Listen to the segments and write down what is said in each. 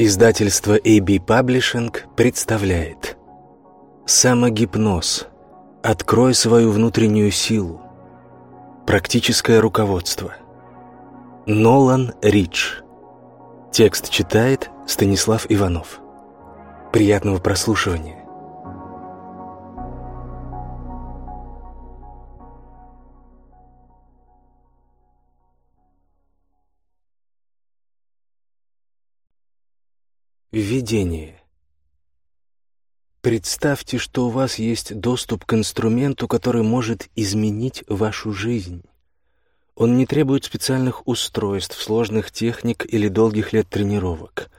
Издательство AB Publishing представляет Самогипноз. Открой свою внутреннюю силу. Практическое руководство. Нолан Ридж. Текст читает Станислав Иванов. Приятного прослушивания. Введение. Представьте, что у вас есть доступ к инструменту, который может изменить вашу жизнь. Он не требует специальных устройств, сложных техник или долгих лет тренировок.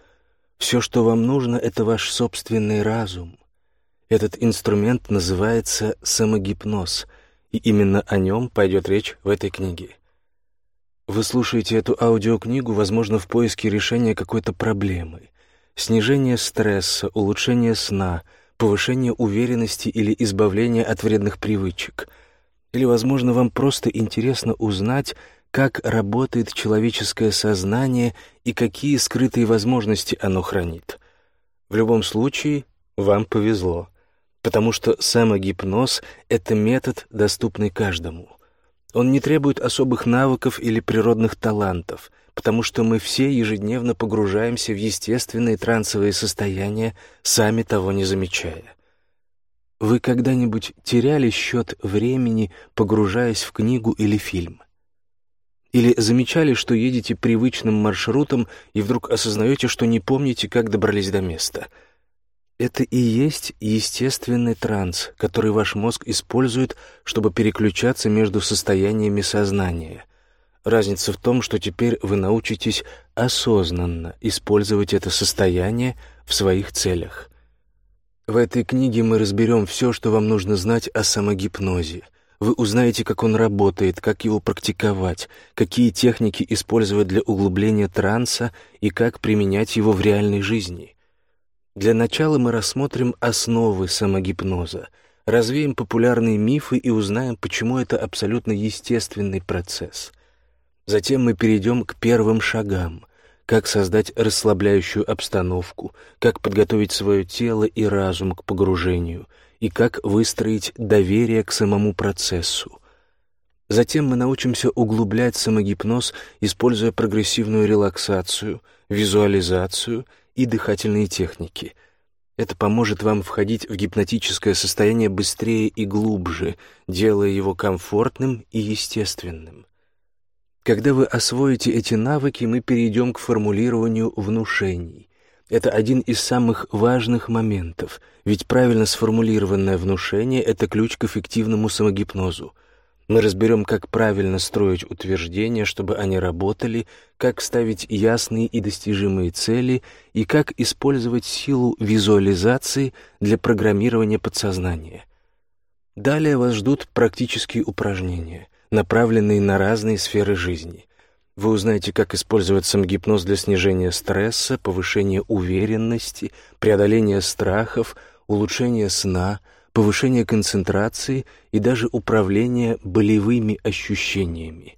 Все, что вам нужно, это ваш собственный разум. Этот инструмент называется самогипноз, и именно о нем пойдет речь в этой книге. Вы слушаете эту аудиокнигу, возможно, в поиске решения какой-то проблемы — снижение стресса, улучшение сна, повышение уверенности или избавление от вредных привычек. Или, возможно, вам просто интересно узнать, как работает человеческое сознание и какие скрытые возможности оно хранит. В любом случае, вам повезло, потому что самогипноз — это метод, доступный каждому. Он не требует особых навыков или природных талантов, потому что мы все ежедневно погружаемся в естественные трансовые состояния, сами того не замечая. Вы когда-нибудь теряли счет времени, погружаясь в книгу или фильм? Или замечали, что едете привычным маршрутом и вдруг осознаете, что не помните, как добрались до места? Это и есть естественный транс, который ваш мозг использует, чтобы переключаться между состояниями сознания. Разница в том, что теперь вы научитесь осознанно использовать это состояние в своих целях. В этой книге мы разберем все, что вам нужно знать о самогипнозе. Вы узнаете, как он работает, как его практиковать, какие техники использовать для углубления транса и как применять его в реальной жизни. Для начала мы рассмотрим основы самогипноза, развеем популярные мифы и узнаем, почему это абсолютно естественный процесс — Затем мы перейдем к первым шагам. Как создать расслабляющую обстановку, как подготовить свое тело и разум к погружению, и как выстроить доверие к самому процессу. Затем мы научимся углублять самогипноз, используя прогрессивную релаксацию, визуализацию и дыхательные техники. Это поможет вам входить в гипнотическое состояние быстрее и глубже, делая его комфортным и естественным. Когда вы освоите эти навыки, мы перейдем к формулированию внушений. Это один из самых важных моментов, ведь правильно сформулированное внушение — это ключ к эффективному самогипнозу. Мы разберем, как правильно строить утверждения, чтобы они работали, как ставить ясные и достижимые цели и как использовать силу визуализации для программирования подсознания. Далее вас ждут практические упражнения — направленные на разные сферы жизни. Вы узнаете, как использовать самогипноз для снижения стресса, повышения уверенности, преодоления страхов, улучшения сна, повышения концентрации и даже управления болевыми ощущениями.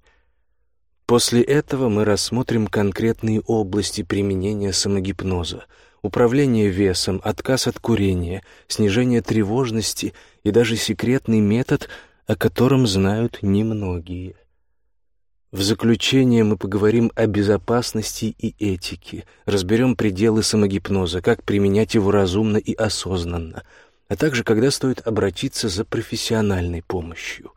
После этого мы рассмотрим конкретные области применения самогипноза, управление весом, отказ от курения, снижение тревожности и даже секретный метод – о котором знают немногие. В заключение мы поговорим о безопасности и этике, разберем пределы самогипноза, как применять его разумно и осознанно, а также когда стоит обратиться за профессиональной помощью.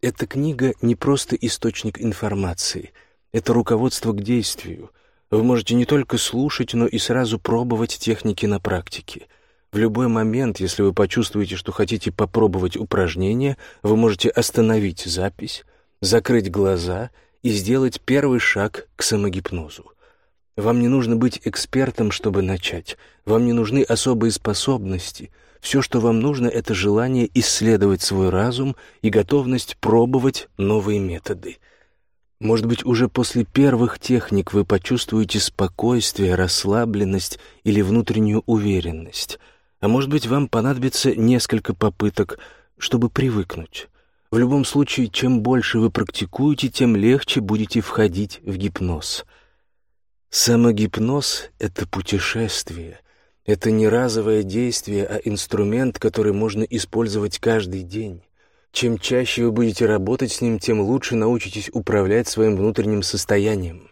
Эта книга не просто источник информации, это руководство к действию. Вы можете не только слушать, но и сразу пробовать техники на практике — в любой момент, если вы почувствуете, что хотите попробовать упражнение, вы можете остановить запись, закрыть глаза и сделать первый шаг к самогипнозу. Вам не нужно быть экспертом, чтобы начать. Вам не нужны особые способности. Все, что вам нужно, это желание исследовать свой разум и готовность пробовать новые методы. Может быть, уже после первых техник вы почувствуете спокойствие, расслабленность или внутреннюю уверенность — а может быть, вам понадобится несколько попыток, чтобы привыкнуть. В любом случае, чем больше вы практикуете, тем легче будете входить в гипноз. Самогипноз — это путешествие. Это не разовое действие, а инструмент, который можно использовать каждый день. Чем чаще вы будете работать с ним, тем лучше научитесь управлять своим внутренним состоянием.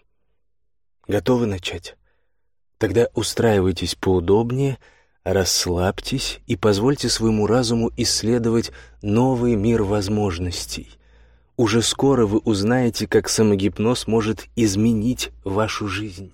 Готовы начать? Тогда устраивайтесь поудобнее, расслабьтесь и позвольте своему разуму исследовать новый мир возможностей. Уже скоро вы узнаете, как самогипноз может изменить вашу жизнь.